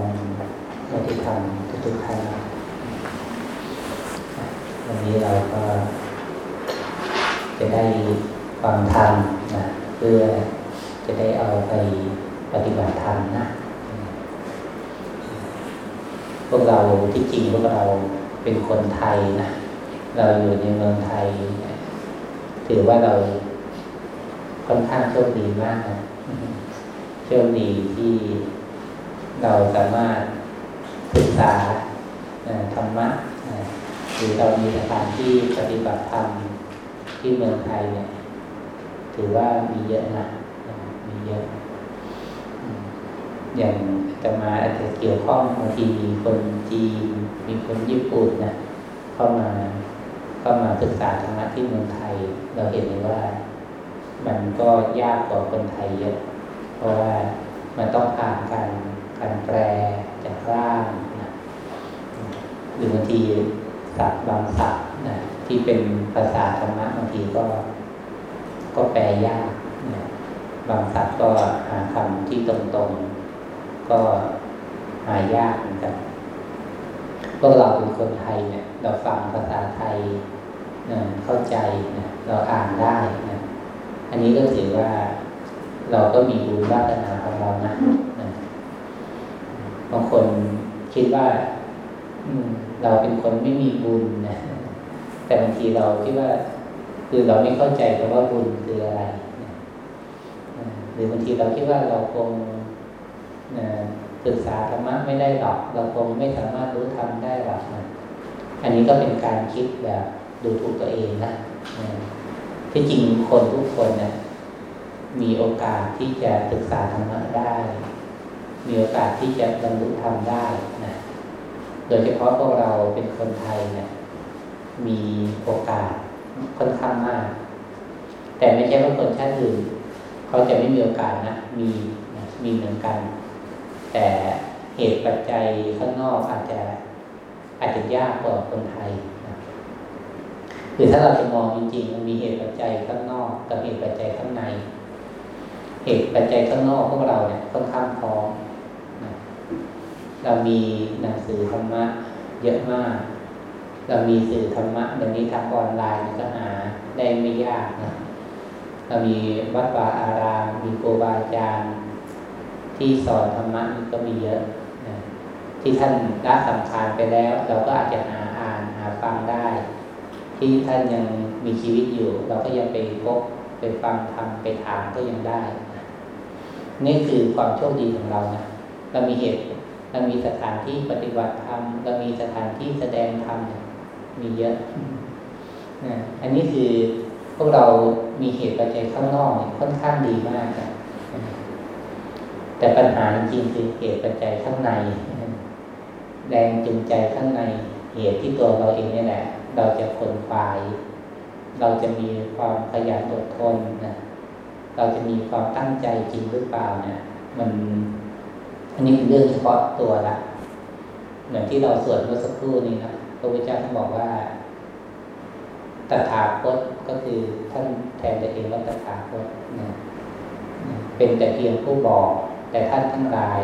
รญาติธรรมทุกท่านวันนี้เราก็จะได้ฟังธรรมนะเพื่อจะได้เอาไปปฏิบัติธรรมนะ พวกเราที่จริงพวกเราเป็นคนไทยนะเราอยู่ในเมืองไทย ถือว่าเราค่อนข้างโชคดีมากนะโชคดีที่ เราสามารถศึกษาธรรมะหรือเรามีสถานที่ปฏิบัติธรรมที่เมืองไทยเนี่ย ถือว่ามีเยอะนะมีเยอะ อย่างจะมาอาจจะเกี่ยวข้องบางทีมีคนจีนมีคนญี่ปุ่นนะเข้ามาเข้ามาศึกษาธรรมะที่เมืองไทย เราเห็นเลยว่า มันก็ยากกว่าคนไทยเยอะ เพราะว่ามันต้องผ่านการ การแปลจากร่างนะหรือบางทีศัพท์บางศัพท์นะที่เป็นภาษาธรรมะบางทีก็ ก็แปลยากนะบางศัพท์ก็หาคำที่ตรงๆ ก็หายากเหมือนกันพวกเราเป็นคนไทยเนี่ย เราฟังภาษาไทยนะเข้าใจนะเราอ่านได้นะอันนี้ก็ถือว่าเราก็มีบุญวาสนาของเรานะนะ บางคนคิดว่าเราเป็นคนไม่มีบุญนะแต่บางทีเราคิดว่า คือเราไม่เข้าใจคำว่าบุญคืออะไรหรือบางทีเราคิดว่าเราคงศึกษาธรรมะไม่ได้หรอก เราคงไม่สามารถรู้ทำได้หรอกนะอันนี้ก็เป็นการคิดแบบดูถูกตัวเองนะที่จริงคนทุกคนนะมีโอกาสที่จะศึกษาธรรมะได้ มีโอกาสที่จะบรรลุธรรมได้นะโดยเฉพาะพวกเราเป็นคนไทยเนะี่ยมีโอกาสค่อนข้างมาก แต่ไม่ใช่ว่าคนชาติอื่นเขาจะไม่มีโอกาสนะมีนะมีเหมือนกัน แต่เหตุปัจจัยข้างนอกอาจจะอาจจะยากกว่าคนไทยนะคือถ้าเราจะมองจริงๆมันมีเหตุปัจจัยข้างนอกกับเหตุปัจจัยข้างใน เหตุปัจจัยข้างนอกพวกเราเนี่ยค่อนข้างพร้อม เรามีหนังสือธรรมะเยอะมาก เรามีสื่อธรรมะเดี๋ยวนี้ทางออนไลน์ก็หาได้ไม่ยากนะเรามีวัดวาอาราม มีโกบาอาจารย์ที่สอนธรรมะก็มีเยอะนะที่ท่านละสำคัญไปแล้ว เราก็อาจจะหาอ่านหาฟังได้ ที่ท่านยังมีชีวิตอยู่ เราก็ยังไปพบไปฟังทำไปถามก็ยังได้ นี่คือความโชคดีของเรานะ เรามีเหตุเรามีสถานที่ปฏิบัติธรรมเรามีสถานที่แสดงธรรมมีเยอะนะอันนี้คือพวกเรามีเหตุปัจจัยข้างนอกค่อนข้างดีมากนะแต่ปัญหาจริงคือเหตุปัจจัยข้างใน แรงจูงใจข้างใน เหตุที่ตัวเราเองนี่แหละ เราจะขนควาย เราจะมีความขยันอดทนนะเราจะมีความตั้งใจจริงหรือเปล่าเนี่ยมัน อันนี้เป็นเรื่องเฉพาะตัวละเหมือนที่เราสวดเมื่อสักครู่นี้นะพระพุทธเจ้าท่านบอกว่าตถาคตก็คือท่านแทนตัวเองว่าตถาคตนะเป็นแต่เพียงผู้บอก แต่ท่านทั้งหลาย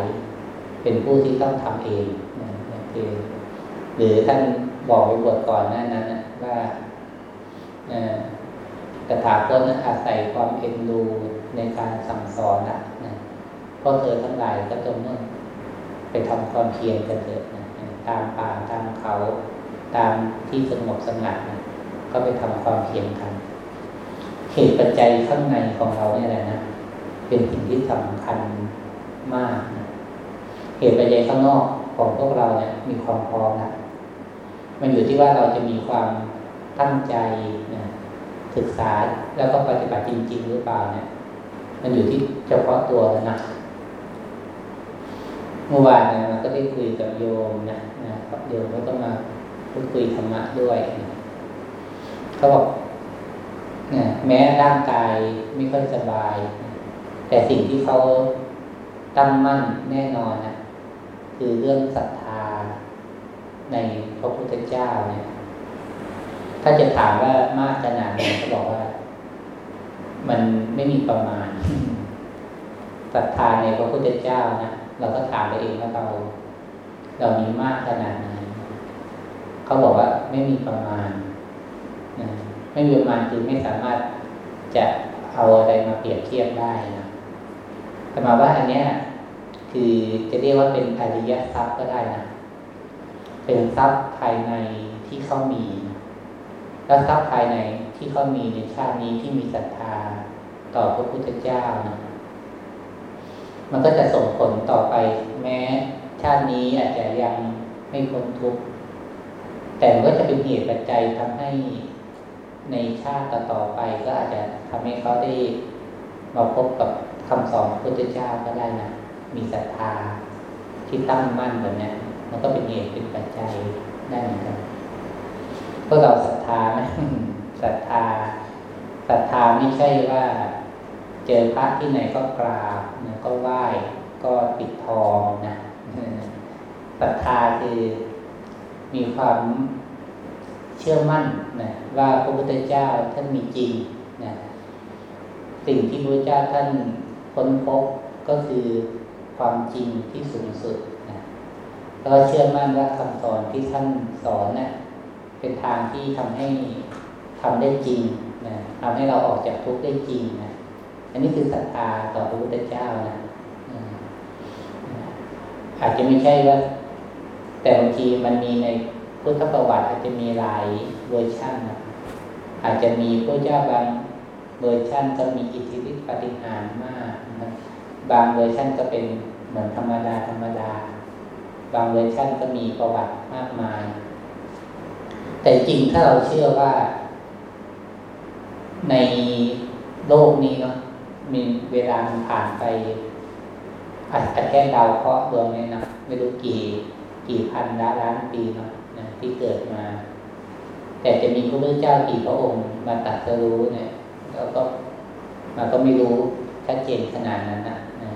เป็นผู้ที่ต้องทำเองนะคือหรือท่านบอกไว้บทก่อนหน้านั้นว่าตถาคตนะอาศัยความเอ็นดูในการสั่งสอนนะ พราะเธอทั้งหลายก็จงนั่นไปทำความเพียรกันเถิดนะตามป่าตามเขา ตามที่สงบสงัดนะก็ไปทำความเพียรกันเหตุปัจจัยข้างในของเราเนี่ยแหละนะเป็นสิ่งที่สำคัญมากนะเหตุปัจจัยข้างนอกของพวกเราเนี่ยมีความพร้อมนะมันอยู่ที่ว่าเราจะมีความตั้งใจนะศึกษาแล้วก็ปฏิบัติจริง ๆ หรือเปล่าเนี่ย มันอยู่ที่เฉพาะตัวนะ เมื่อวานเนะก็ได้คุยกับโยมนะนะครับโยมเขาก็มาพูดคุยธรรมะด้วยเขาบอกนี่ยแม้ร่างกายไม่ค่อยสบาย แต่สิ่งที่เขาตั้งมั่นแน่นอนนะคือเรื่องศรัทธาในพระพุทธเจ้าเนี่ย ถ้าจะถามว่ามากขนาดไหนเขาบอกว่า มันไม่มีประมาณศรัทธาในพระพุทธเจ้านะ เราก็ถามตัวเองว่าเรา เรามีมากขนาดไหนเขาบอกว่าไม่มีประมาณนะไม่มีประมาณคือไม่สามารถจะเอาอะไรมาเปรียบเทียบได้นะแต่มาว่าอันเนี้ย คือจะเรียกว่าเป็นอริยทรัพย์ก็ได้นะเป็นทรัพย์ภายในที่เขามี แล้วทรัพย์ภายในที่เขามีในชาตินี้ที่มีศรัทธาต่อพระพุทธเจ้านะ มันก็จะส่งผลต่อไป แม้ชาตินี้อาจจะยังไม่พ้นทุกข์แต่มันก็จะเป็นเหตุปัจจัยทำให้ในชาติต่อไปก็อาจจะทำให้เขาได้มาพบกับคำสอนพระพุทธเจ้าก็ได้นะมีศรัทธาที่ตั้งมั่นแบบนี้มันก็เป็นเหตุเป็นปัจจัยได้เหมือนกันพวกเราศรัทธาไหมศรัทธาศรัทธาไม่ใช่ว่า เจอพระที่ไหนก็กราบนะก็ไหว้ก็ปิดทองนะศรัทธาคือมีความเชื่อมั่นนะว่าพระพุทธเจ้าท่านมีจริงนะสิ่งที่พระพุทธเจ้าท่านค้นพบก็คือความจริงที่สูงสุดนะแล้วก็เชื่อมั่นว่าคำสอนที่ท่านสอนนะ่ะเป็นทางที่ทำให้ทำได้จริงนะทำให้เราออกจากทุกข์ได้จริงนะ อันนี้คือศรัทธาต่อพระพุทธเจ้านะอาจจะไม่ใช่ว่า แต่บางทีมันมีในพุทธประวัติอาจจะมีหลายเวอร์ชันนะอาจจะมีพระเจ้าบางเวอร์ชันก็มีอิทธิฤทธิ์ปาฏิหาริย์มากนะบางเวอร์ชันก็เป็นเหมือนธรรมดาธรรมดา บางเวอร์ชันก็มีประวัติมากมาย แต่จริงถ้าเราเชื่อว่าในโลกนี้เนาะ มีเวลาผ่านไปอาจจะแค่ดาวเคราะห์ดวงนี้นะไม่รู้กี่กี่พันล้านล้านปีเนาะนะที่เกิดมา แต่จะมีพระพุทธเจ้ากี่พระองค์มาตัดสรู้เนี่ยแล้วก็มันก็ไม่รู้ชัดเจนขนาดนั้นนะนะ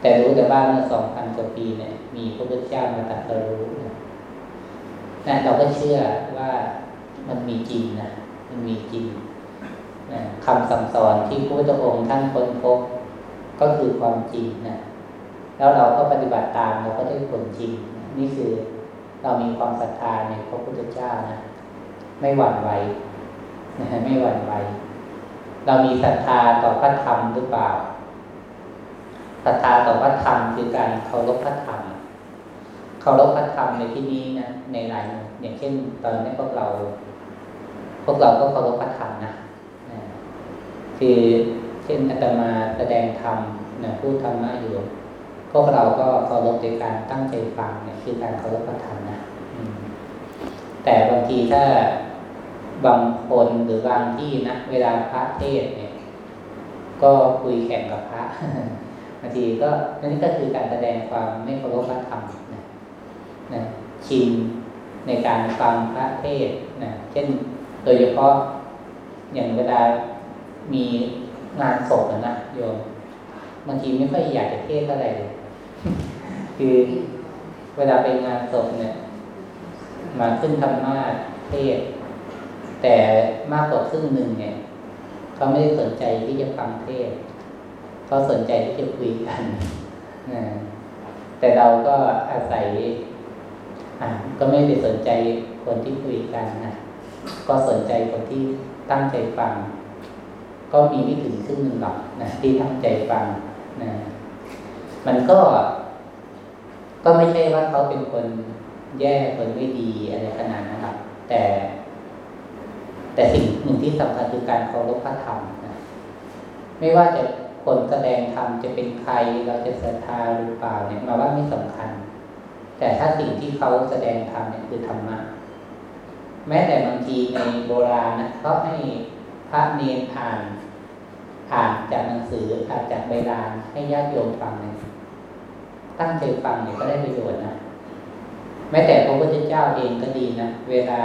แต่รู้แต่ว่าเมื่อสองพันกว่าปีเนี่ย มีพระพุทธเจ้ามาตัดสรู้นะนะเราก็เชื่อว่ามันมีจริงนะมันมีจริงน คำสั่งสอนที่พระพุทธองค์ท่านค้นพบก็คือความจริงนะแล้วเราก็ปฏิบัติตามเราก็ได้ผลจริง นี่คือเรามีความศรัทธาในพระพุทธเจ้านะไม่หวั่นไหวนะไม่หวั่นไหวเรามีศรัทธาต่อพระธรรมหรือเปล่าศรัทธาต่อพระธรรมคือการเคารพพระธรรมเคารพพระธรรมในที่นี้นะในหลายอย่างเช่น ตอนนี้พวกเรา พวกเราก็เคารพพระธรรมนะ คือเช่นอาตมาแสดงธรรมนะพูดธรรมะอยู่ พวกเราก็เคารพในการตั้งใจฟังเนี่ยคือการเคารพพระธรรมนะแต่บางทีถ้าบางคนหรือบางที่นะเวลาพระเทศเนี่ย ก็คุยแข่งกับพระบางทีก็นั่นก็คือการแสดงความไม่เคารพพระธรรมนะนะชินในการฟังพระเทศนะเช่นโดยเฉพาะอย่างเวลา มีงานศพนะโยมบางทีไม่ค่อยอยากจะเทศอะไรเลยคือเวลาไปงานศพเนี่ย มาขึ้นธรรมาเทศ แต่มากกว่าครึ่งหนึ่งเนี่ยเขาไม่ได้สนใจที่จะฟังเทศเขาสนใจที่จะคุยกันนะแต่เราก็อาศัยอ่าก็ไม่ได้สนใจคนที่คุยกันนะก็สนใจคนที่ตั้งใจฟัง ก็มีไม่ถึงครึ่งหนึ่งหรอกนะที่ตั้งใจฟังนะมันก็ ก็ไม่ใช่ว่าเขาเป็นคนแย่คนไม่ดีอะไรขนาดนั้นครับแต่ แต่สิ่งหนึ่งที่สำคัญคือการเคารพพระธรรมนะไม่ว่าจะคนแสดงธรรมจะเป็นใครเราจะศรัทธาหรือเปล่าเนี่ยมาว่าไม่สำคัญ แต่ถ้าสิ่งที่เขาแสดงธรรมเนี่ยคือธรรมะแม้แต่บางทีในโบราณนะเขาให้ พระเนรอ่านอ่านจากหนังสืออ่านจากใบลานให้ญาติโยมฟังเนี่ยตั้งใจฟังเนี่ยก็ได้ประโยชน์นะแม้แต่พระพุทธเจ้าเองก็ดีนะเวลา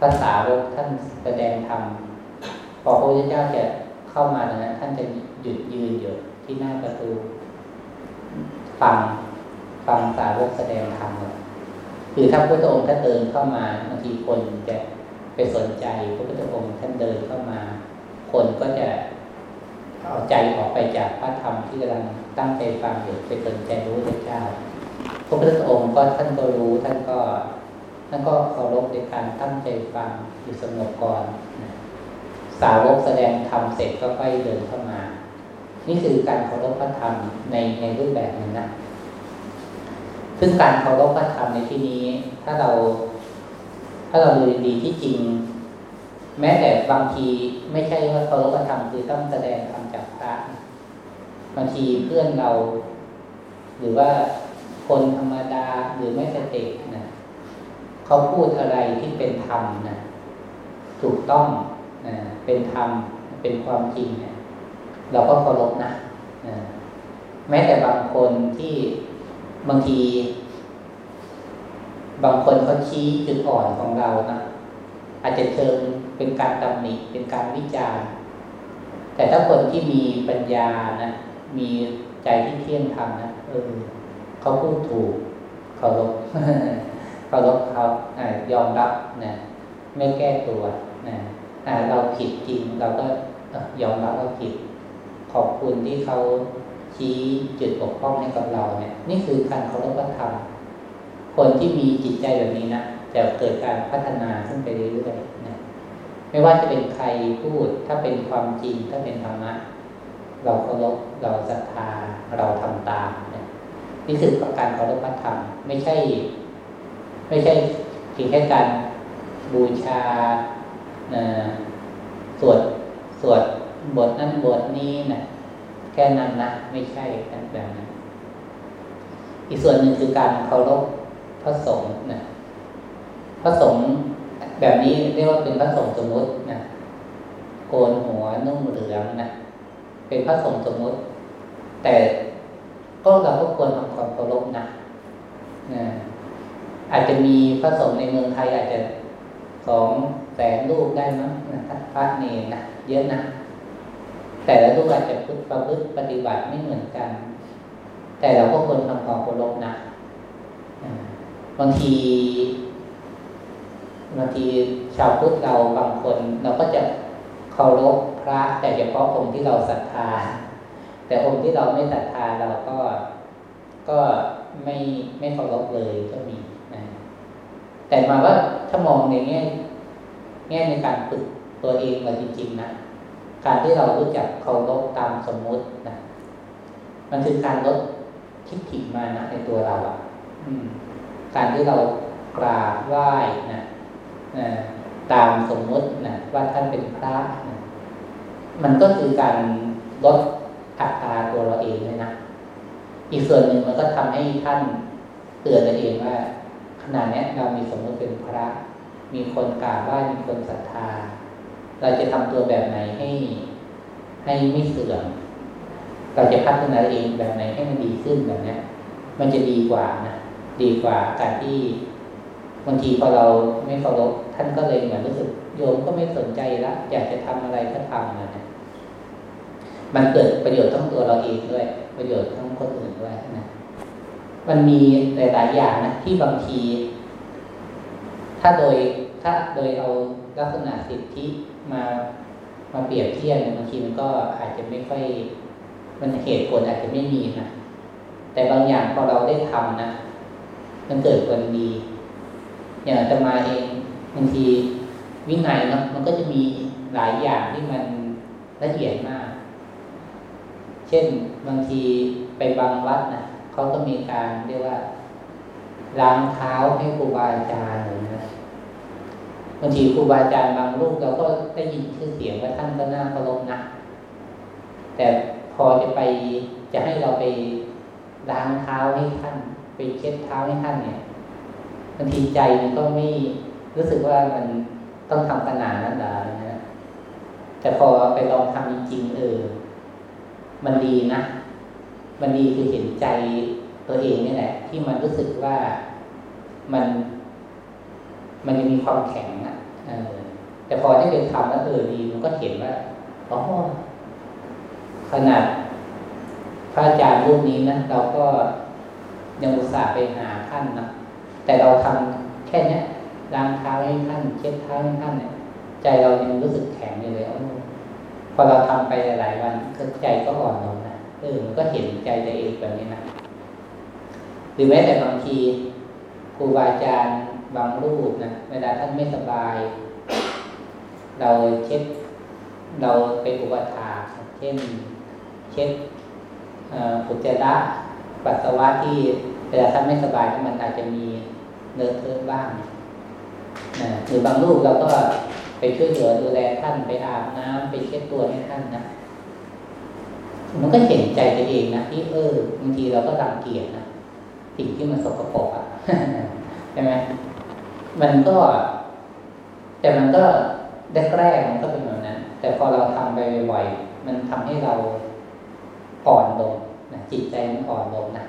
ภาษาวกท่านแสดงธรรมพอพระพุทธเจ้าจะเข้ามาตรงนั้นท่านจะหยุดยืนอยู่ที่หน้าประตู ฟังฟังสาวกแสดงธรรมคือถ้าพระองค์ท่านเดินเข้ามาบางทีคนจะ ไปสนใจพระพุทธองค์ท่านเดินเข้ามา คนก็จะเอาใจออกไปจากพระธรรมที่กำลังตั้งใจฟังอยู่ไปสนใจรู้พระเจ้าพระพุทธองค์ก็ท่านก็รู้ท่านก็ท่านก็เคารพในการตั้งใจฟังอยู่สงบก่อนสาวกแสดงธรรมเสร็จก็ค่อยเดินเข้ามา นี่คือการเคารพพระธรรมในในรูปแบบหนึ่งนะซึ่งการเคารพพระธรรมในที่นี้ ถ้าเรา ถ้าเราดูดีที่จริง แม้แต่บางทีไม่ใช่ว่าเคารพพระธรรมคือต้องแสดงธรรมจากพระบางทีเพื่อนเรา หรือว่าคนธรรมดาหรือไม่สตินะเขาพูดอะไรที่เป็นธรรมนะถูกต้องนะเป็นธรรมเป็นความจริงเนะเราก็เคารพนะนะแม้แต่บางคนที่บางที บางคนเขาชี้จุดอ่อนของเรานะอาจจะเชิงเป็นการตำหนิเป็นการวิจารณ์ แต่ถ้าคนที่มีปัญญานะ มีใจที่เที่ยงธรรมนะเออเขาพูดถูกเคารพเคารพเขายอมรับนะไม่แก้ตัวนะเราผิดจริงเราก็ยอมรับว่าผิด ขอบคุณที่เขาชี้จุดบกพร่องให้กับเราเนี่ย นี่คือการเคารพธรรม คนที่มีจิตใจแบบนี้นะจะเกิดการพัฒนาขึ้นไปเรื่อยๆนะไม่ว่าจะเป็นใครพูดถ้าเป็นความจริงถ้าเป็นธรรมะเราเคารพเราศรัทธาเราทำตามนะนี่คือการเคารพธรรมไม่ใช่ ไม่ใช่เพียงแค่การบูชาสวดสวดบทนั้นบทนี้นะแค่นั้นนะไม่ใช่แบบนั้นอีกส่วนหนึ่งคือการเคารพ พระสงฆ์นะพระสงฆ์แบบนี้เรียกว่าเป็นพระสงฆ์สมมตินะโกนหัวนุ่งเหลืองนะเป็นพระสงฆ์สมมติ แต่ก็เราก็ควรทำความเคารพนะนะอาจจะมีพระสงฆ์ในเมืองไทยอาจจะสองแสนรูปได้มั้งนะพระเนรนะเยอะนะแต่ละรูปอาจจะพุทธประพฤติปฏิบัติไม่เหมือนกัน แต่เราก็ควรทำความเคารพนะ บางทีบางทีชาวพุทธเราบางคน เราก็จะเคารพพระแต่เฉพาะองค์ที่เราศรัทธา แต่องค์ที่เราไม่ศรัทธาเราก็ก็ไม่ไม่เคารพเลยก็มีนะแต่มาว่าถ้ามองในแง่แง่ในการฝึกตัวเองเราจริง ๆ นะการที่เรารู้จักเคารพตามสมมุตินะมันคือการลดทิฏฐิมานะในตัวเราอะ การที่เรากราบไหว้นะนะตามสมมตินะว่าท่านเป็นพระนะมันก็คือการลดอัตราตัวเราเองเลยนะอีกส่วนหนึ่งมันก็ทำให้ท่านเตือนตัวเองว่าขนาดนี้เรามีสมมติเป็นพระ มีคนกราบไหว้มีคนศรัทธา เราจะทำตัวแบบไหนให้ให้ไม่เสื่อมเราจะพัฒนาเองแบบไหนให้มันดีขึ้นแบบนี้มันจะดีกว่านะ ดีกว่าการที่บางทีพอเราไม่เคารพท่านก็เลยเหมือนรู้สึกโยมก็ไม่สนใจละอยากจะทำอะไรก็ทำนะมันเกิดประโยชน์ทั้งตัวเราเองด้วย ประโยชน์ทั้งคนอื่นด้วยนะมันมีหลาย ๆ อย่างนะที่บางที ถ้าโดยถ้าโดยเอาลักษณะสิทธิมามาเปรียบเทียบบางทีมันก็อาจจะไม่ค่อย มันเหตุผลอาจจะไม่มีนะแต่บางอย่างพอเราได้ทำนะ มันเกิดผลดีอย่างจะมาเองบางทีวินัยเนาะมันก็จะมีหลายอย่างที่มันละเอียดมาก เช่นบางทีไปบางวัดนะเขาก็มีการเรียกว่าล้างเท้าให้ครูบาอาจารย์เลยนะบางทีครูบาอาจารย์บางรูปเราก็ได้ยินชื่อเสียงว่าท่านก็น่าเคารพนะแต่พอจะไปจะให้เราไปล้างเท้าให้ท่าน ไปเช็ดเท้าให้ท่านเนี่ยบางทีใจมันก็ไม่รู้สึกว่ามันต้องทำขนาดนั้นหรอนะแต่พอไปลองทำจริงๆเออ มันดีนะ มันดีคือเห็นใจตัวเองนี่แหละ ที่มันรู้สึกว่ามัน มันจะมีความแข็งนะแต่พอได้ไปทำแล้วเออดี มันก็เห็นว่าอ๋อขนาดพระอาจารย์รูปนี้นะเราก็ ยังอุตส่าห์ไปหาท่านนะแต่เราทำแค่เนี้ยล้างเท้าให้ท่านเช็ดเท้าให้ท่านเนี่ย ใจเรายังรู้สึกแข็งอยู่เลยอพอเราทำไปหลายวันใจก็อ่อนลงนะเออมันก็เห็นใจตัวเองแบบนี้นะหรือแม้แต่บางทีครูบาอาจารย์บางรูปนะเวลาท่านไม่สบาย เราเช็ดเราไปอุปถาเช่น เช็ดอุจจาระ ปัสสาวะที่เวลาท่านไม่สบายมันอาจจะมีเนื้อเทอะบ้างนะหรือบางรูปเราก็ไปช่วยเหลือดูแลท่านไปอาบน้ำไปเช็ดตัวให้ท่านนะมันก็เห็นใจตัวเองนะที่เออบางทีเราก็รังเกียจนะสิ่งที่มันสกปรกอะใช่ไหมมันก็ แต่มันก็แรกๆมันก็เป็นแบบนั้นแต่พอเราทำไปบ่อยๆมันทำให้เราอ่อนลง จิตใจมันอ่อนลงนะ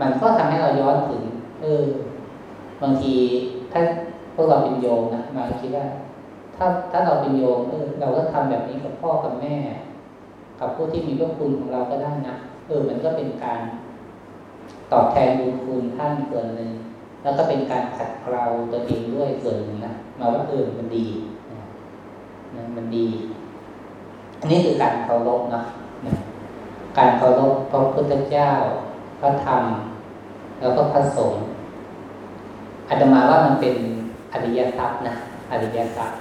มันก็ทำให้เราย้อนถึง เออ บางทีถ้าพวกเราเป็นโยมนะมาคิดว่า ถ้าถ้าเราเป็นโยมเออเราก็ทำแบบนี้กับพ่อกับแม่ กับผู้ที่มีพระคุณของเราก็ได้นะเออ มันก็เป็นการตอบแทนบุญคุณท่านส่วนหนึ่งแล้วก็เป็นการขัดเกลาตัวเองด้วยส่วนหนึ่งนะมาว่าเออมันดีนะมันดี อันนี้คือการเคารพนะ การเคารพพระพุทธเจ้า พระธรรม แล้วก็พระสงฆ์อาตมาว่ามันเป็นอริยทรัพย์นะอริยทรัพย์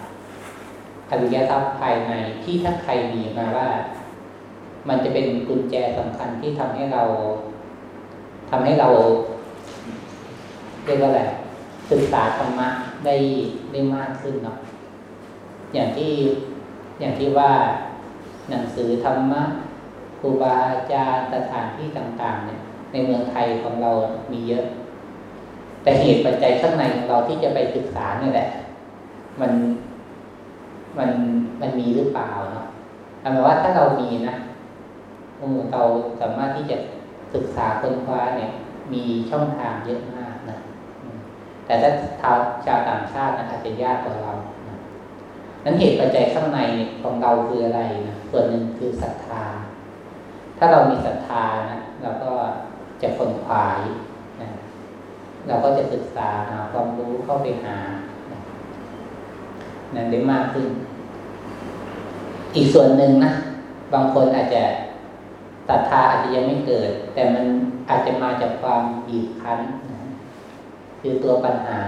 อริยทรัพย์ภายในที่ถ้าใครมีมาว่า มันจะเป็นกุญแจสำคัญที่ทำให้เราทำให้เราเรียกว่าอะไรศึกษาธรรมะได้ได้มากขึ้นเนาะอย่างที่อย่างที่ว่าหนังสือธรรมะ ครูบาอาจารย์สถานที่ต่างๆ เนี่ย ในเมืองไทยของเรามีเยอะ แต่เหตุปัจจัยข้างในของเราที่จะไปศึกษาเนี่ยแหละ มันมันมันมีหรือเปล่าเนาะหมายว่าถ้าเรามีนะเราสามารถที่จะศึกษาค้นคว้าเนี่ย มีช่องทางเยอะมากนะแต่ถ้าชาวชาวต่างชาตินะอาจจะยากกว่าเรานั้นเหตุปัจจัยข้างในของเราคืออะไรนะส่วนหนึ่งคือศรัทธา ถ้าเรามีศรัทธานะเราก็จะคนขวายนะเราก็จะศึกษาหาความรู้เข้าไปหานะได้มากขึ้น อีกส่วนหนึ่งนะบางคนอาจจะศรัทธาอาจจะยังไม่เกิด แต่มันอาจจะมาจากความบีบคั้นนะคือตัวปัญหา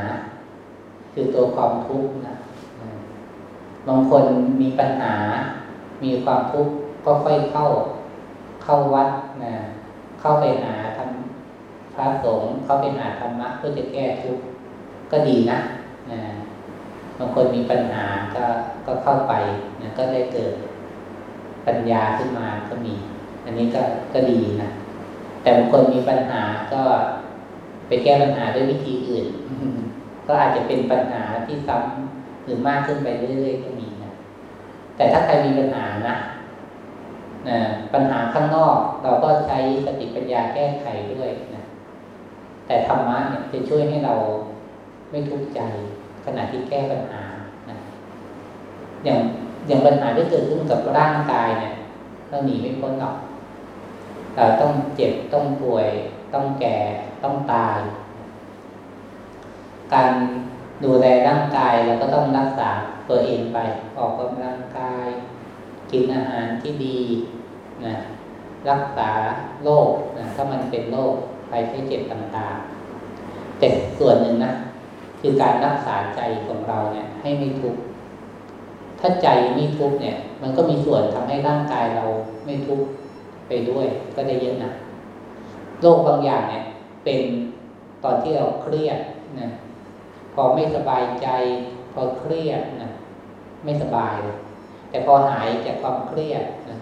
คือตัวความทุกข์นะบางคนมีปัญหา มีความทุกข์ก็ค่อยเข้า เข้าวัดนะเข้าไปหาทำพระสงฆ์เข้าไปหาธรรมะเพื่อจะแก้ทุกข์ก็ดีนะนะบางคนมีปัญหาก็ก็เข้าไปนะก็ได้เกิดปัญญาขึ้นมาก็มี อันนี้ก็ก็ดีนะแต่บางคนมีปัญหาก็ไปแก้ปัญหาด้วยวิธีอื่น ก็อาจจะเป็นปัญหาที่ซ้ำหรือมากขึ้นไปเรื่อยๆก็มีนะแต่ถ้าใครมีปัญหานะ ปัญหาข้างนอกเราก็ใช้สติปัญญาแก้ไขด้วยนะแต่ธรรมะเนี่ยจะช่วยให้เราไม่ทุกข์ใจขณะที่แก้ปัญหานะอย่างอย่างปัญหาที่เกิดขึ้นกับร่างกายเนี่ยเราหนีไม่พ้นหรอกเราต้องเจ็บต้องป่วย ต้องแก่ต้องตาย การดูแลร่างกายเราก็ต้องรักษาตัวเองไป ออกกำลังกาย กินอาหารที่ดีนะรักษาโรคนะถ้ามันเป็นโรคภัยไข้เจ็บต่างๆ แต่ส่วนหนึ่งนะคือการรักษาใจของเราเนี่ย ให้ไม่ทุกข์ถ้าใจไม่ทุกข์เนี่ย มันก็มีส่วนทำให้ร่างกายเราไม่ทุกข์ไปด้วย ก็ได้เยอะนะโรคบางอย่างเนี่ย เป็นตอนที่เราเครียดนะพอไม่สบายใจ พอเครียดนะไม่สบายเลย แต่พอหายจากความเครียดนะ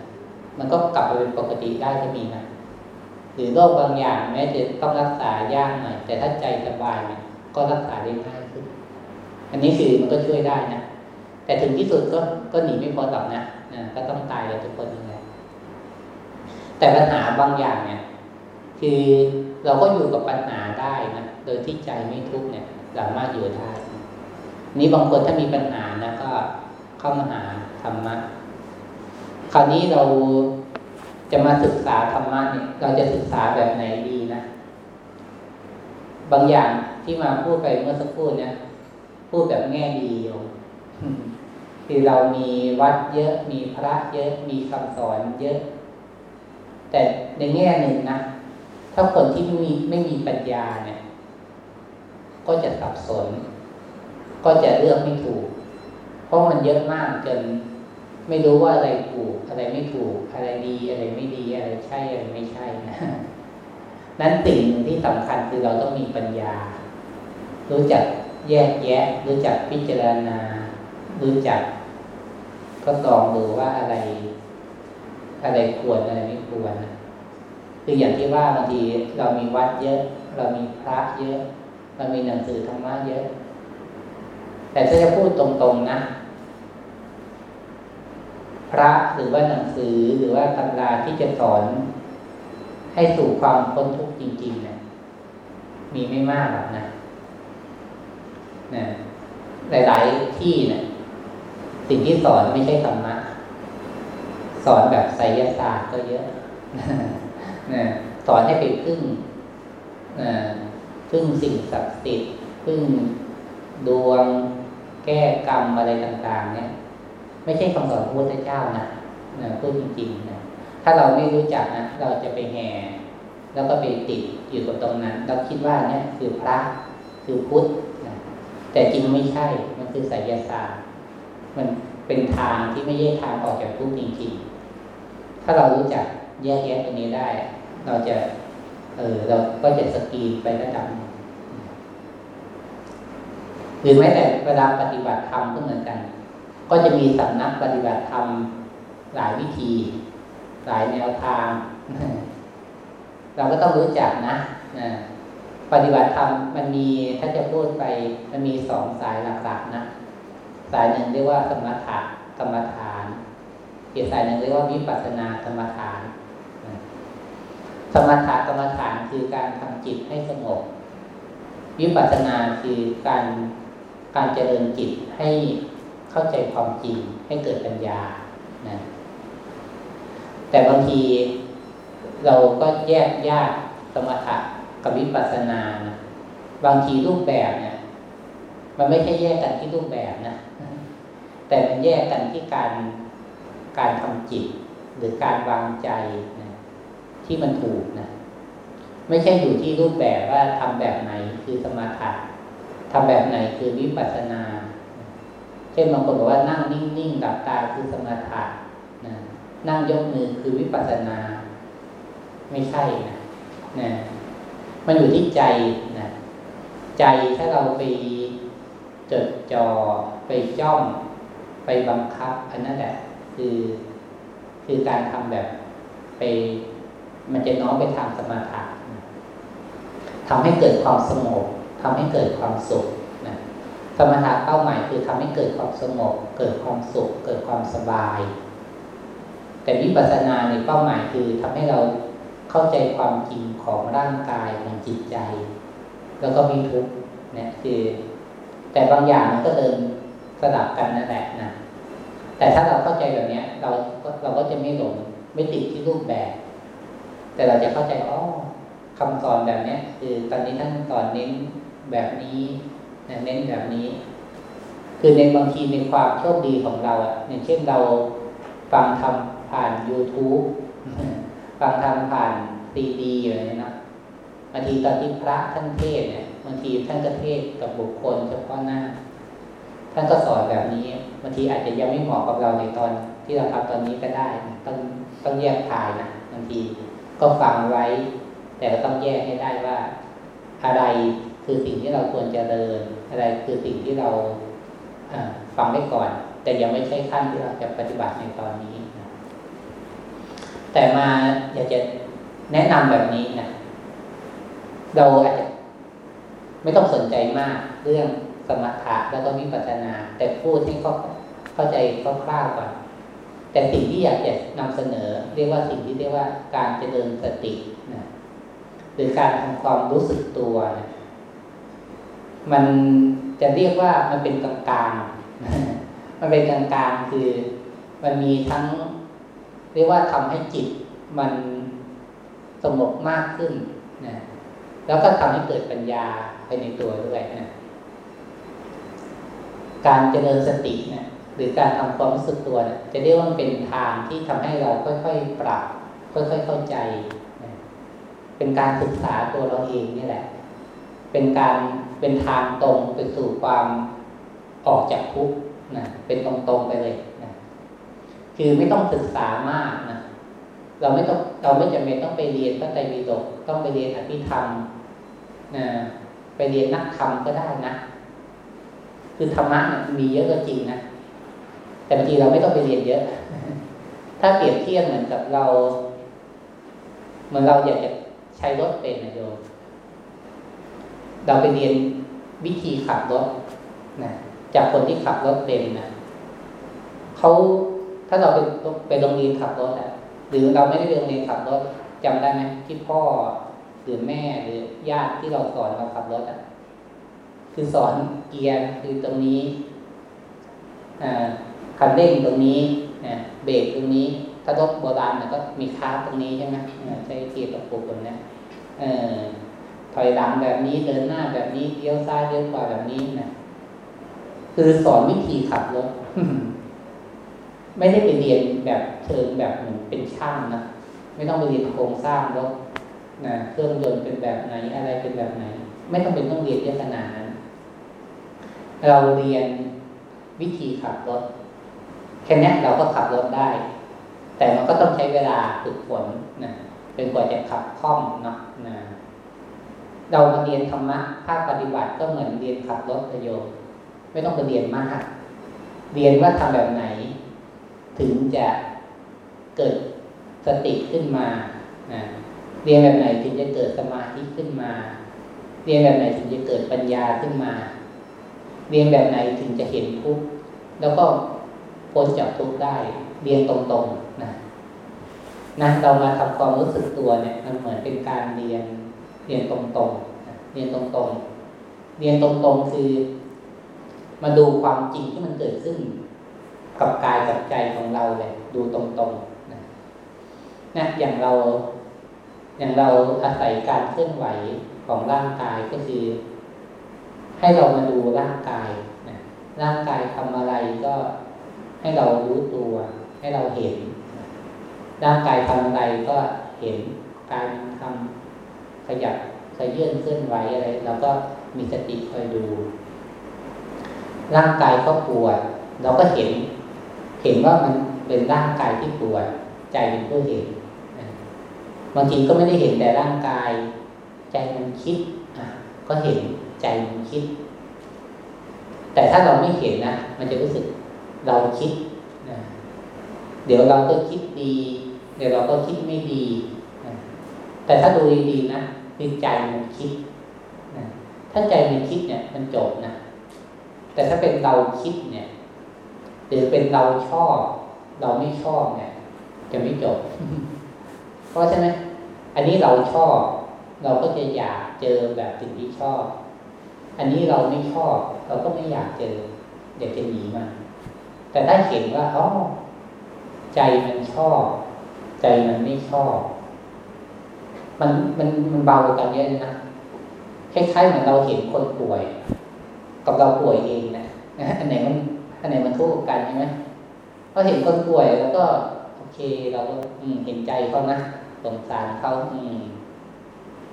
มันก็กลับไปเป็นปกติได้ก็มีนะหรือโรคบางอย่างแม้จะต้องรักษายากหน่อยแต่ถ้าใจสบายเนี่ยก็รักษาได้ง่ายขึ้น อันนี้คือมันก็ช่วยได้นะแต่ถึงที่สุดก็ก็หนีไม่พ้นหรอกนะนะก็ต้องตายกันทุกคนยังไงแต่ปัญหาบางอย่างเนี่ย คือเราก็อยู่กับปัญหาได้นะโดยที่ใจไม่ทุกข์เนี่ย สามารถอยู่ได้นี้บางคนถ้ามีปัญหานะก็เข้ามาหา รรมะ คราวนี้เราจะมาศึกษาธรรมะเนี่ย เราจะศึกษาแบบไหนดีนะ บางอย่างที่มาพูดไปเมื่อสักครู่เนี่ย พูดแบบแง่ดีโยมคือเรามีวัดเยอะ มีพระเยอะ มีคำสอนเยอะ แต่ในแง่หนึ่งนะ ถ้าคนที่ไม่มีไม่มีปัญญาเนี่ย ก็จะสับสน ก็จะเลือกไม่ถูก เพราะมันเยอะมากจน ไม่รู้ว่าอะไรถูกอะไรไม่ถูก อะไรดีอะไรไม่ดีอะไรใช่อะไรไม่ใช่นะนั้นสิ่งที่สำคัญคือเราต้องมีปัญญา รู้จักแยกแยะ รู้จักพิจารณา รู้จัก ก็ตองดูว่าอะไร อะไรควรอะไรไม่ควรคืออย่างที่ว่าบางทีเรามีวัดเยอะ เรามีพระเยอะ เรามีหนังสือธรรมะเยอะ แต่ถ้าจะพูดตรงๆนะ พระหรือว่าหนังสือหรือว่าตำราที่จะสอน ให้สู่ความพ้นทุกข์จริงๆเนะี่ยมีไม่มากหรอกนะนะหลาย ๆ ที่เนะี่ยสิ่งที่สอนไม่ใช่ธรรมะ สอนแบบไสยศาสตร์ก็เยอะนะสอนให้ไปพึ่งนะพึ่งสิ่งศักดิ์สิทธิ์พึ่งดวงแก้กรรมอะไรต่าง ๆ เนี่ย ไม่ใช่คำสอนพระพุทธเจ้านะนะพูดจริงๆนะถ้าเราไม่รู้จักนะเราจะไปแห่แล้วก็ไปติดอยู่กับตรงนั้นเราคิดว่าเนี่ยคือพระคือพุทธนะแต่จริงไม่ใช่มันคือไสยศาสตร์มันเป็นทางที่ไม่ใช่ทางออกจากทุกข์จริงๆ ถ้าเรารู้จักแยกแยะตรงนี้ได้ เราจะ เออเราก็จะสกีไประดับหรือแม้แต่เวลาปฏิบัติธรรมก็เหมือนกัน ก็จะมีสำนักปฏิบัติธรรมหลายวิธี หลายแนวทาง เราก็ต้องรู้จักนะปฏิบัติธรรมมันมีถ้าจะพูดไปมันมีสองสายหลักๆนะสายหนึ่งเรียกว่าสมถะกรรมฐานอีกสายหนึ่งเรียกว่าวิปัสสนากรรมฐานสมถะกรรมฐานคือการทำจิตให้สงบวิปัสสนาคือการการเจริญจิตให้ เข้าใจความจริงให้เกิดปัญญานะแต่บางทีเราก็แยกยากสมถะกับวิปัสสนานะบางทีรูปแบบเนี่ยมันไม่ใช่แยกกันที่รูปแบบนะแต่มันแยกกันที่การการทำจิต หรือการวางใจนะที่มันถูกนะไม่ใช่อยู่ที่รูปแบบว่าทำแบบไหนคือสมาธิทำแบบไหนคือวิปัสสนา ช่นบางคนบอกว่านั่งนิ่งๆดับตาคือสมาธินะนั่งยกมือคือวิปัสสนา ไม่ใช่นะนะมันอยู่ที่ใจนะใจถ้าเราไปจดจอ่อไปจ้องไปบังคับ อันนั้นแหละคือคือการทำแบบไป มันจะน้อมไปทางสมาธิทำให้เกิดความสงบทำให้เกิดความสุข สมถะเป้าหมายคือทำให้เกิดความสงบ เกิดความสุข เกิดความสบาย แต่วิปัสสนาในเป้าหมายคือทำให้เราเข้าใจความจริงของร่างกายของจิตใจ แล้วก็มีทุกข์เนี่ยคือ แต่บางอย่างมันก็เดินสลับกันนั่นแหละนะแต่ถ้าเราเข้าใจแบบนี้เราเราก็จะไม่หลงไม่ติดที่รูปแบบ แต่เราจะเข้าใจอ๋อคำสอนแบบเนี้ยคือตอนนี้ท่านสอนเน้นแบบนี้ เน้นแบบนี้ คือในบางทีในความโชคดีของเราอะอย่างเช่นเราฟังทำผ่าน YouTube ฟังทำผ่านซีดีอะไรนี้นะบางทีตอนที่พระท่านเทศเนี่ยบางทีท่านก็เทศกับบุคคลเฉพาะหน้า ท่านก็สอนแบบนี้บางทีอาจจะยังไม่เหมาะกับเราในตอนที่เราทำตอนนี้ก็ได้ ต้องต้องแยกถ่ายนะบางทีก็ฟังไว้ แต่ก็ต้องแยกให้ได้ว่า อะไรคือสิ่งที่เราควรจะเดิน อะไรคือสิ่งที่เราฟังได้ก่อน แต่ยังไม่ใช่ขั้นที่เราจะปฏิบัติในตอนนี้นะแต่มาอยากจะแนะนำแบบนี้นะเราอาจจะไม่ต้องสนใจมากเรื่องสมถะแล้วก็วิปัสสนา แต่พูดให้เขาเข้าใจคร่าวๆก่อน แต่สิ่งที่อยากจะนำเสนอ เรียกว่าสิ่งที่เรียกว่าการเจริญสตินะหรือการทำความรู้สึกตัวนะ มันจะเรียกว่ามันเป็นกลางกลางมันเป็นกลางกลางคือมันมีทั้ง เรียกว่าทำให้จิตมันสงบมากขึ้นนะแล้วก็ทำให้เกิดปัญญาไปในตัวด้วยนะการเจริญสติเนะหรือการทำความรู้สึกตัวเนี่ยจะเรียกว่าเป็นทางที่ทำให้เราค่อยๆปรับ ค่อยๆเข้าใจเป็นการศึกษาตัวเราเองนี่แหละ เป็นการ เป็นทางตรงไปสู่ความออกจากทุกข์นะเป็นตรงๆไปเลยนะคือไม่ต้องศึกษามากนะเราไม่ต้องเราไม่จำเป็นต้องไปเรียนพระไตรปิฎกต้องไปเรียนอภิธรรมนะไปเรียนนักธรรมก็ได้นะ คือธรรมะนะมีเยอะก็จริงนะแต่บางทีเราไม่ต้องไปเรียนเยอะ ถ้าเปรียบเทียบเหมือนกับเรา เหมือนเราอยากจะใช้รถเป็นนะโยม เราไปเรียนวิธีขับรถนะจากคนที่ขับรถเป็นนะเขาถ้าเราเป็นไปโรงเรียนขับรถอะหรือเราไม่ได้ไปโรงเรียนขับรถจำได้ไหมที่พ่อหรือแม่หรือญาติที่เราสอนเราขับรถอะคือสอนเกียร์คือตรงนี้คันเร่งตรงนี้เบรกตรงนี้ ถ้ารถโบราณก็มีคาตรงนี้ใช่ไหมใช้เกียร์กับปุกตรงนี้ถ อยหลังแบบนี้เดินหน้าแบบนี้เลี้ยวซ้ายเลี้ยวขวาแบบนี้นะคือสอนวิธีขับรถไม่ได้ไปเรียนแบบเชิงแบบเหมือนเป็นช่างนะไม่ต้องไปเรียนโครงสร้างรถนะเครื่องยนต์เป็นแบบไหนอะไรเป็นแบบไหน ไม่ต้องเป็นต้องเรียนเยอะขนาดนั้นเราเรียนวิธีขับรถแค่นี้เราก็ขับรถได้ แต่มันก็ต้องใช้เวลาฝึกฝนนะเป็นกว่าจะขับคล่องเนาะนะ เราเรียนธรรมะภาคปฏิบัติก็เหมือนเรียนขับรถประโยชน์ไม่ต้องไปเรียนมากเรียนว่าทำแบบไหน ถึงจะเกิดสติขึ้นมานะเรียนแบบไหนถึงจะเกิดสมาธิขึ้นมา เรียนแบบไหนถึงจะเกิดปัญญาขึ้นมา เรียนแบบไหนถึงจะเห็นทุกข์แล้วก็พ้นจากทุกข์ได้ เรียนตรงๆนะนะเรามาทำความรู้สึกตัวเนี่ย มันเหมือนเป็นการเรียน เรียนตรงๆเรียนตรงๆ เรียนตรงๆคือ มาดูความจริงที่มันเกิดขึ้น กับกายกับใจของเราเลยดูตรงๆนะนะอย่างเรา อย่างเราอาศัยการเคลื่อนไหวของร่างกายก็คือ ให้เรามาดูร่างกายนะร่างกายทำอะไรก็ให้เรารู้ตัว ให้เราเห็น ร่างกายทำอะไรก็เห็นการทำ ขยับขยื่นเคลื่อนไหวอะไรเราก็มีสติคอยดู ร่างกายก็ปวด เราก็เห็น เห็นว่ามันเป็นร่างกายที่ปวด ใจเป็นผู้เห็นบางทีก็ไม่ได้เห็นแต่ร่างกาย ใจมันคิดอะก็เห็นใจมันคิด แต่ถ้าเราไม่เห็นนะมันจะรู้สึกเราคิดนะเดี๋ยวเราก็คิดดี เดี๋ยวเราก็คิดไม่ดี แต่ถ้าดูดีๆนะ คือใจมันคิดนะถ้าใจมันคิดเนี่ย มันจบนะ แต่ถ้าเป็นเราคิดเนี่ยหรือเป็นเราชอบ เราไม่ชอบเนี่ย จะไม่จบ เพราะฉะนั้นอันนี้เราชอบ เราก็จะอยากเจอแบบสิ่งที่ชอบ อันนี้เราไม่ชอบ เราก็ไม่อยากเจออยากจะหนีมันแต่ถ้าเห็นว่าอ๋อใจมันชอบ ใจมันไม่ชอบ มันมันมันเบากันเยอะนะคล้ายๆเหมือนเราเห็นคนป่วย กับเราป่วยเองนะนะอันไหนมันอันไหนมันทุกข์กันใช่ไหมพอเห็นคนป่วยแล้วก็โอเคเราก็เห็นใจเขานะสงสารเขาอืม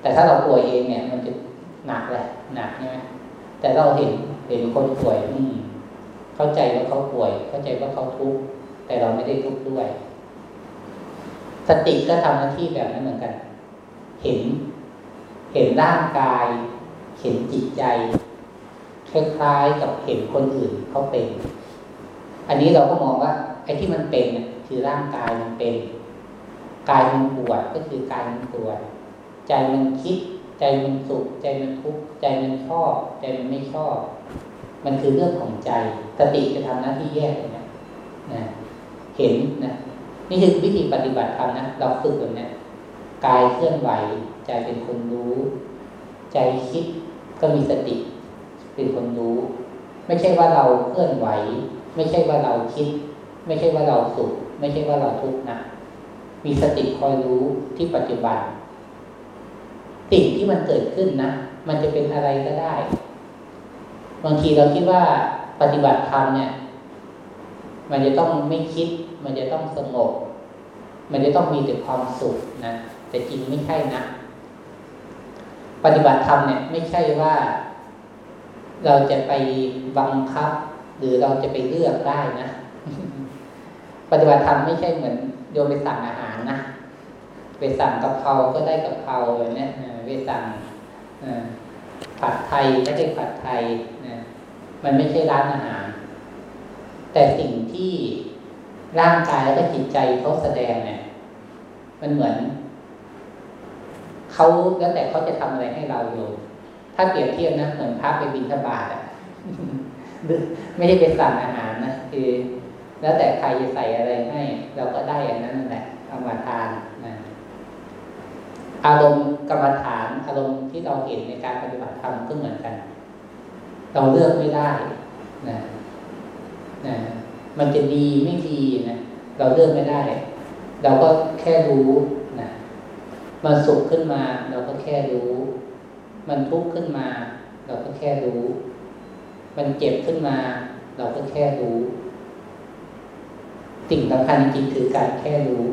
แต่ถ้าเราป่วยเองเนี่ย มันจะหนักเลยหนักใช่ไหมแต่เราเห็นเห็นคนป่วย อืม เข้าใจว่าเขาป่วย เข้าใจว่าเขาทุกข์แต่เราไม่ได้ทุกข์ด้วย สติก็ทำหน้าที่แบบนั้นเหมือนกัน เห็น เห็นร่างกาย เห็นจิตใจ คล้ายๆกับเห็นคนอื่นเขาเป็น อันนี้เราก็มองว่า ไอ้ที่มันเป็นคือร่างกายมันเป็น กายมันปวดก็คือกายมันปวด ใจมันคิด ใจมันสุข ใจมันทุกข์ ใจมันชอบ ใจมันไม่ชอบ มันคือเรื่องของใจ สติจะทำหน้าที่แยกเนะนะ เห็นนะ นี่คือวิธีปฏิบัติธรรมนะ เราฝึกแบบนี้ กายเคลื่อนไหวใจเป็นคนรู้ ใจคิดก็มีสติเป็นคนรู้ ไม่ใช่ว่าเราเคลื่อนไหว ไม่ใช่ว่าเราคิด ไม่ใช่ว่าเราสุข ไม่ใช่ว่าเราทุกข์นะมีสติคอยรู้ที่ปัจจุบัน สิ่งที่มันเกิดขึ้นนะมันจะเป็นอะไรก็ได้ บางทีเราคิดว่าปฏิบัติธรรมเนี่ย มันจะต้องไม่คิด มันจะต้องสงบ มันจะต้องมีแต่ความสุขนะ แต่จริงไม่ใช่นะ ปฏิบัติธรรมเนี่ย ไม่ใช่ว่า เราจะไปบังคับ หรือเราจะไปเลือกได้นะปฏิบัติธรรมไม่ใช่เหมือนโยมไปสั่งอาหารนะไปสั่งกะเพราก็ได้กะเพราแบบนี้ไปสั่งผัดไทยก็ได้ผัดไทยนะมันไม่ใช่ร้านอาหาร แต่สิ่งที่ร่างกายแล้วก็จิตใจเขาแสดงเนี่ย มันเหมือน เขาแล้วแต่เขาจะทำอะไรให้เราอยู่ถ้าเปรียบเทียบนะเหมือนพระไปบินทบาทอะไม่ได้ไปสั่งอาหารนะคือ แล้วแต่ใครจะใส่อะไรให้ เราก็ได้อย่างนั้นแหละเอามาทานนะอารมณ์กรรมฐาน อารมณ์ที่เราเห็นในการปฏิบัติธรรมก็เหมือนกัน เราเลือกไม่ได้นะนะมันจะดีไม่ดีนะเราเลือกไม่ได้ เราก็แค่รู้ มันสุขขึ้นมา เราก็แค่รู้ มันทุกข์ขึ้นมา เราก็แค่รู้ มันเจ็บขึ้นมา เราก็แค่รู้ สิ่งสำคัญจริงคือการแค่รู้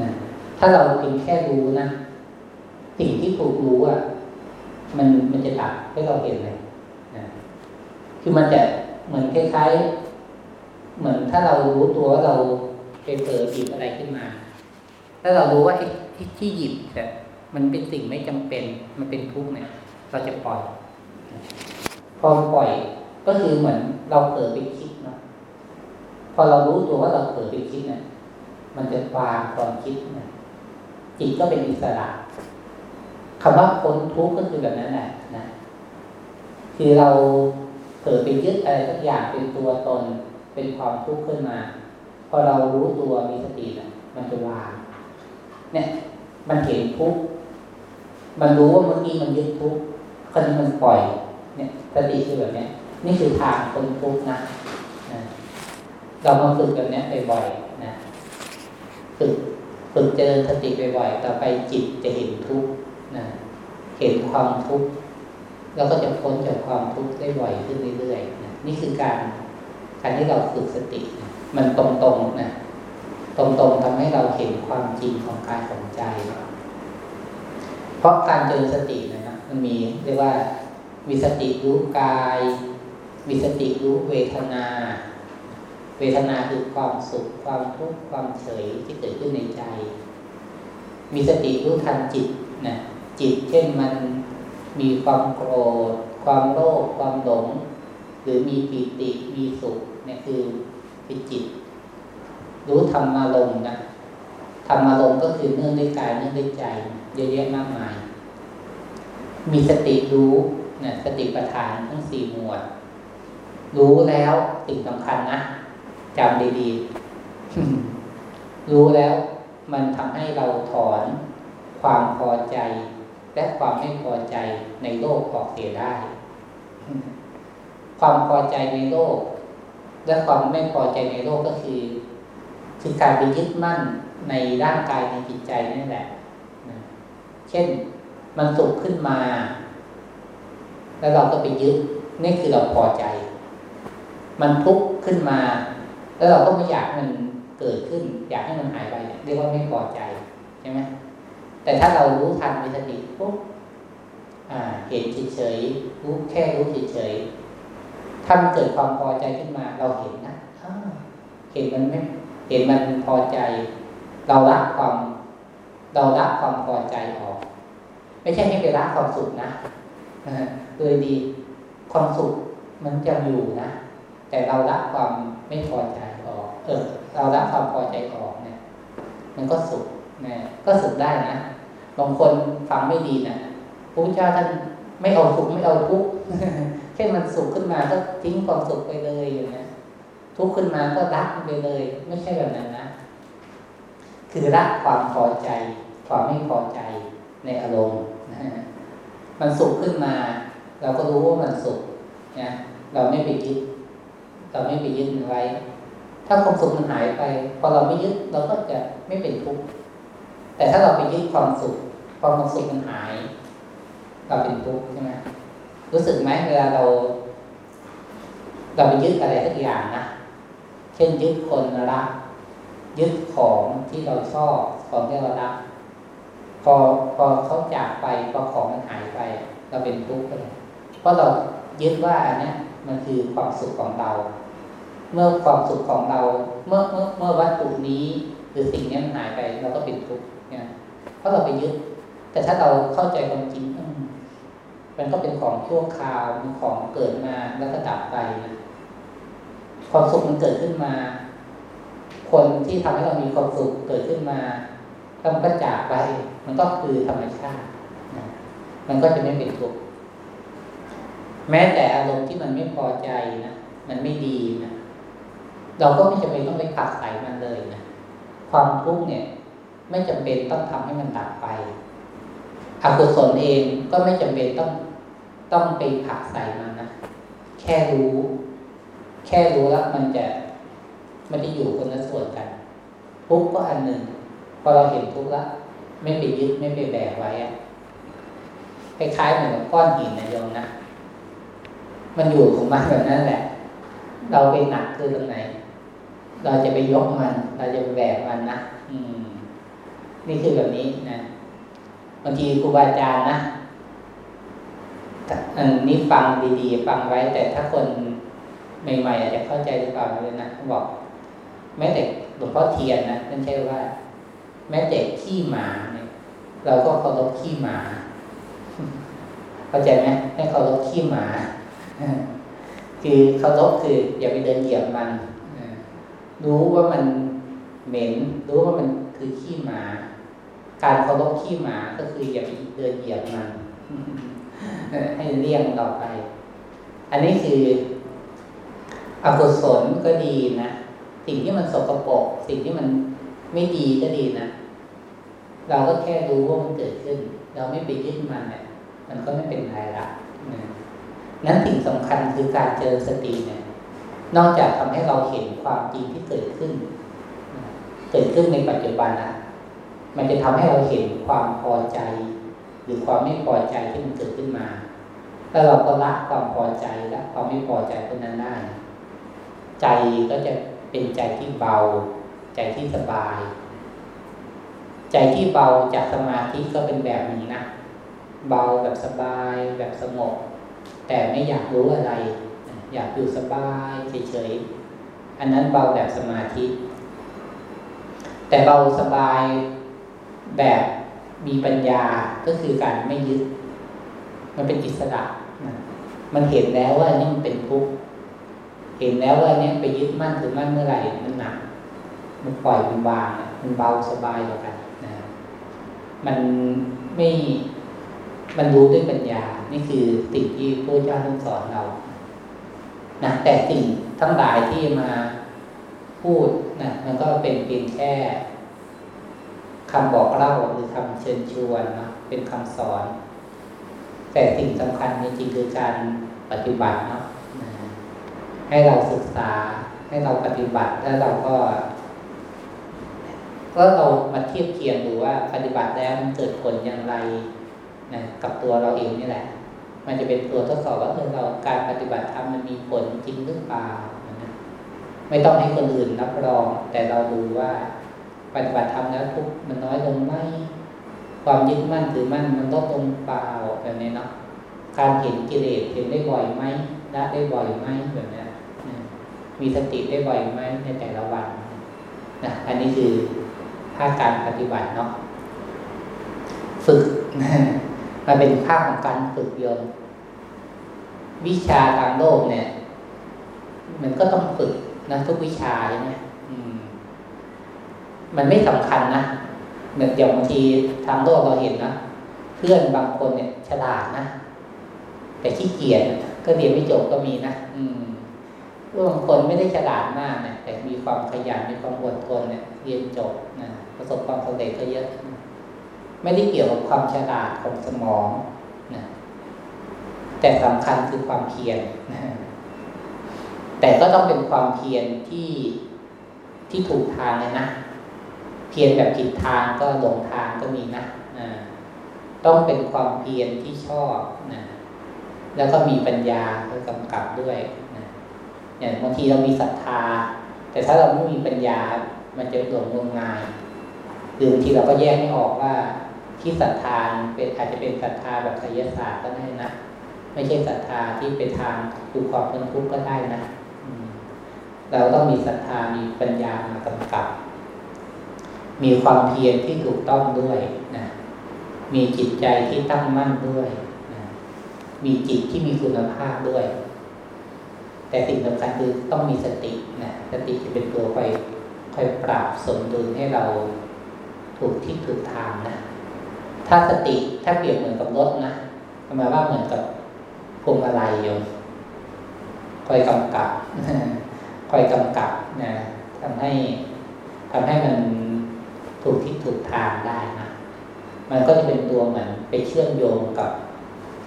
นะถ้าเราเพียงแค่รู้นะสิ่งที่ถูกรู้อะ มันมันจะดับให้เราเห็นเลยนะคือมันจะเหมือนคล้ายๆ เหมือนถ้าเรารู้ตัวว่าเราไปเผลอหยิบอะไรขึ้นมา ถ้าเรารู้ว่าไอ้ที่หยิบแต่ยมันเป็นสิ่งไม่จำเป็น มันเป็นทุกข์เนี่ย เราจะปล่อย พอปล่อยก็คือเหมือนเราเผลอไปคิดเนาะพอเรารู้ตัวว่าเราเผลอไปคิดเนี่ยมันจะวางความคิดนะจิตก็เป็นอิสระคำว่าพ้นทุกข์ก็คือแบบนั้นแหละนะคือเราเผลอไปยึดอะไรสักอย่างเป็นตัวตนเป็นความทุกข์ขึ้นมา พอเรารู้ตัวมีสตินะมันจะวาง เนี่ย มันเห็นทุกข์มันรู้ว่าเมื่อกี้มันยึดทุกข์คนนี้มันปล่อย เนี่ยสติคือแบบนี้นี่คือทางพ้นทุกข์นะเรามาฝึกแบบนี้บ่อยๆนะฝึกฝึกเจริญสติบ่อยๆต่อไปจิตจะเห็นทุกข์นะเห็นความทุกข์เราก็จะพ้นจากความทุกข์ได้บ่อยขึ้นเรื่อยๆนะนี่คือการการที่เราฝึกสตินะมันตรงๆนะ ตรงๆทำให้เราเห็นความจริงของกายของใจ เพราะการเจริญสตินะมันมีเรียกว่ามีสติรู้กาย มีสติรู้เวทนา เวทนาคือความสุขความทุกข์ความเฉยที่เกิดขึ้นในใจ มีสติรู้ทันจิตนะจิตเช่นมันมีความโกรธ ความโลภความหลง หรือมีปีติมีสุขเนี่ยคือเป็นจิต รู้ธรรมารมณ์นะธรรมารมณ์ก็คือเนื่องด้วยกายเนื่องด้วยใจ เยอะแยะมากมาย มีสติรู้นะสติปัฏฐานทั้งสี่หมวด รู้แล้วสิ่งสำคัญนะจำดีๆ รู้แล้วมันทำให้เราถอนความพอใจ และความไม่พอใจในโลกออกเสียได้ ความพอใจในโลก และความไม่พอใจในโลกก็คือ คือการไปยึดมั่นในร่างกายในจิตใจนั่นแหละเช่นมันสุขขึ้นมา แล้วเราก็ไปยึดนี่คือเราพอใจ มันทุกข์ขึ้นมา แล้วเราก็ไม่อยากมันเกิดขึ้น อยากให้มันหายไปเรียกว่าไม่พอใจใช่ไหมแต่ถ้าเรารู้ทันมีสติปุ๊บเห็นเฉยๆรู้แค่รู้เฉยๆถ้ามันเกิดความพอใจขึ้นมา เราเห็นนะเห็นมันไม่ เห็นมันพอใจ เราละความเราละความพอใจออก ไม่ใช่ให้ไปละความสุขนะโดยดีความสุขมันจะอยู่นะ แต่เราละความไม่พอใจออก เออ เราละความพอใจออกเนี่ย มันก็สุขนะก็สุขได้นะบางคนฟังไม่ดีนะพระพุทธเจ้าท่านไม่เอาสุขไม่เอาทุกข์แค่มันสุขขึ้นมาก็ทิ้งความสุขไปเลยอย่างนี้ ทุกข์ขึ้นมาก็รักไปเลย ไม่ใช่แบบนั้นนะ คือละความพอใจ ความไม่พอใจในอารมณ์นะมันสุขขึ้นมา เราก็รู้ว่ามันสุขนะเราไม่ไปยึด เราไม่ไปยึดมันไว้ ถ้าความสุขมันหายไป พอเราไม่ยึดเราก็จะไม่เป็นทุกข์แต่ถ้าเราไปยึดความสุขความสุขมันหาย เราเป็นทุกข์ใช่ไหมรู้สึกไหมเวลาเรา เราไปยึดอะไรสักอย่างนะ ช่นยึดคนรัก ยึดของที่เราชอบของที่เรารัก พอพอเขาจากไปพอของมันหายไป เราเป็นทุกข์เลยเพราะเรายึดว่าอันนี้มันคือความสุขของเรา เมื่อความสุขของเรา เมื่อเมื่อเมื่อวัตถุนี้ หรือสิ่งนี้มันหายไปเราก็เป็นทุกข์เนี่ยเพราะเราไปยึด แต่ถ้าเราเข้าใจความจริงมันก็เป็นของชั่วคราวมันของเกิดมาแล้วก็ดับไปนะ ความสุขมันเกิดขึ้นมา คนที่ทำให้เรามีความสุขเกิดขึ้นมาแล้วมันก็จากไป มันก็คือธรรมชาตินะมันก็จะไม่เป็นทุกข์แม้แต่อารมณ์ที่มันไม่พอใจนะมันไม่ดีนะเราก็ไม่จำเป็นต้องไปขัดใส่มันเลยนะความทุกข์เนี่ย ไม่จำเป็นต้องทำให้มันดับไปอกุศลเองก็ไม่จำเป็นต้องต้องไปผักใส่มันนะแค่รู้ แค่รู้แล้วมันจะมันจะอยู่คนละส่วนกัน ทุกก็อันหนึ่งพอเราเห็นทุกแล้วไม่ไปยึดไม่ไปแบกไว้อะคล้ายๆเหมือนก้อนหินนะโยมนะมันอยู่ของมันแบบนั้นแหละ เราไปหนักคือตรงไหน เราจะไปยกมัน เราจะไปแบกมันนะอืม นี่คือแบบนี้นะบางทีครูบาอาจารย์นะอันนี้ฟังดีๆ ฟังไว้ แต่ถ้าคน ใหม่ๆอาจจะเข้าใจหรือเปล่าเลยนะเขาบอก แม้แต่หลวงพ่อเทียนนะนั่นใช่ว่า แม้แต่ขี้หมาเนี่ย เราก็เคารพขี้หมา เข้าใจไหมให้เคารพขี้หมา คือเคารพคือ อย่าไปเดินเหยียบมันรู้ว่ามันเหม็น รู้ว่ามันคือขี้หมา การเคารพขี้หมาก็คืออย่าไปเดินเหยียบมันให้เลี่ยงต่อไป อันนี้คือ อกุศลก็ดีนะ สิ่งที่มันสกปรกสิ่งที่มันไม่ดีก็ดีนะ เราก็แค่รู้ว่ามันเกิดขึ้น เราไม่ไปยึดมันเนี่ย มันก็ไม่เป็นไรละนั้นสิ่งสำคัญคือการเจอสติเนี่ย นอกจากทำให้เราเห็นความจริงที่เกิดขึ้น เกิดขึ้นในปัจจุบันนะมันจะทำให้เราเห็นความพอใจ หรือความไม่พอใจที่มันเกิดขึ้นมา แล้วเราก็ละความพอใจและความไม่พอใจพวกนั้นได้ ใจก็จะเป็นใจที่เบา ใจที่สบาย ใจที่เบาจากสมาธิก็เป็นแบบนี้นะเบาแบบสบายแบบสงบแต่ไม่อยากรู้อะไร อยากอยู่สบายเฉยๆอันนั้นเบาแบบสมาธิ แต่เบาสบายแบบมีปัญญาก็คือการไม่ยึด มันเป็นอิสระ มันเห็นแล้วว่านี่มันเป็นทุกข์ เห็นแล้วว่าเนี่ยไปยึดมั่นถือมั่นเมื่อไหร่มันหนัก มันปล่อยมันวางมันเบาสบายกว่ากันนะมันไม่มันรู้ด้วยปัญญา นี่คือสิ่งที่พระเจ้าท่านสอนเรานะแต่สิ่งทั้งหลายที่มาพูดนะมันก็เป็นเพียงแค่คำบอกเล่าหรือคำเชิญชวนนะเป็นคำสอน แต่สิ่งสำคัญจริงๆคือการปฏิบัติเนาะ ให้เราศึกษา ให้เราปฏิบัติแล้วเราก็ก็เรามาเทียบเคียงดูว่าปฏิบัติแล้วมันเกิดผลอย่างไรนะกับตัวเราเองนี่แหละ มันจะเป็นตัวทดสอบว่าเออเราการปฏิบัติธรรมมันมีผลจริงหรือเปล่านะไม่ต้องให้คนอื่นรับรอง แต่เราดูว่าปฏิบัติธรรมแล้วทุกมันน้อยลงไหมความยึดมั่นถือมั่นมันลดลงเปล่าแบบนี้เนาะการเห็นกิเลสเห็นได้บ่อยไหมละได้บ่อยไหมแบบนี้ มีสติได้บ่อยไหมในแต่ละวันนะอันนี้คือภาคการปฏิบัติเนาะฝึกมันเป็นภาคของการฝึกโยมวิชาทางโลกเนี่ย มันก็ต้องฝึกนะทุกวิชาใช่ไหมมันไม่สำคัญนะเหมือนอย่างบางทีทางโลกเราเห็นนะเพื่อนบางคนเนี่ย ฉลาดนะแต่ขี้เกียจก็เรียนไม่จบก็มีนะอืม บางคนไม่ได้ฉลาดมากนะแต่มีความขยันมีความอดทนเนี่ยเรียนจบนะประสบความสำเร็จก็เยอะ ไม่ได้เกี่ยวกับความฉลาดของสมองนะแต่สำคัญคือความเพียรนะแต่ก็ต้องเป็นความเพียรที่ที่ถูกทางเลยนะเพียรแบบผิดทางก็หลงทางก็มีนะต้องเป็นความเพียรที่ชอบนะแล้วก็มีปัญญาไปกำกับด้วยนะ อย่างบางทีเรามีศรัทธา แต่ถ้าเราไม่มีปัญญา มันจะหลงงมงายหรือบางทีเราก็แยกไม่ออกว่าที่ศรัทธาเป็นอาจจะเป็นศรัทธาแบบไสยศาสตร์ก็ได้นะไม่ใช่ศรัทธาที่เป็นทางดูความเป็นทุกข์ก็ได้นะเราต้องมีศรัทธามีปัญญามากำกับ มีความเพียรที่ถูกต้องด้วยนะมีจิตใจที่ตั้งมั่นด้วยนะมีจิตที่มีคุณภาพด้วย แต่สิ่งสำคัญคือต้องมีสตินะสติจะเป็นตัวคอยคอยปรับสมดุลให้เราถูกที่ถูกทางนะถ้าสติถ้าเปรียบเหมือนกับรถนะหมายว่าเหมือนกับพวงมาลัยโยมคอยกำกับคอยกำกับนะทำให้ทำให้มันถูกที่ถูกทางได้นะมันก็จะเป็นตัวเหมือนไปเชื่อมโยงกับ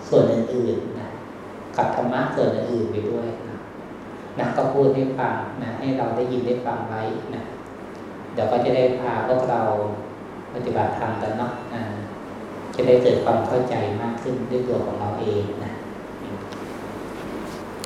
ส่วนอื่นๆนะกับธรรมะส่วนอื่นไปด้วยนะ นะก็พูดให้ฟังนะให้เราได้ยินได้ฟังไว้นะเดี๋ยวก็จะได้พาพวกเราปฏิบัติธรรมกันเนาะจะได้เกิดความเข้าใจมากขึ้นด้วยตัวของเราเอง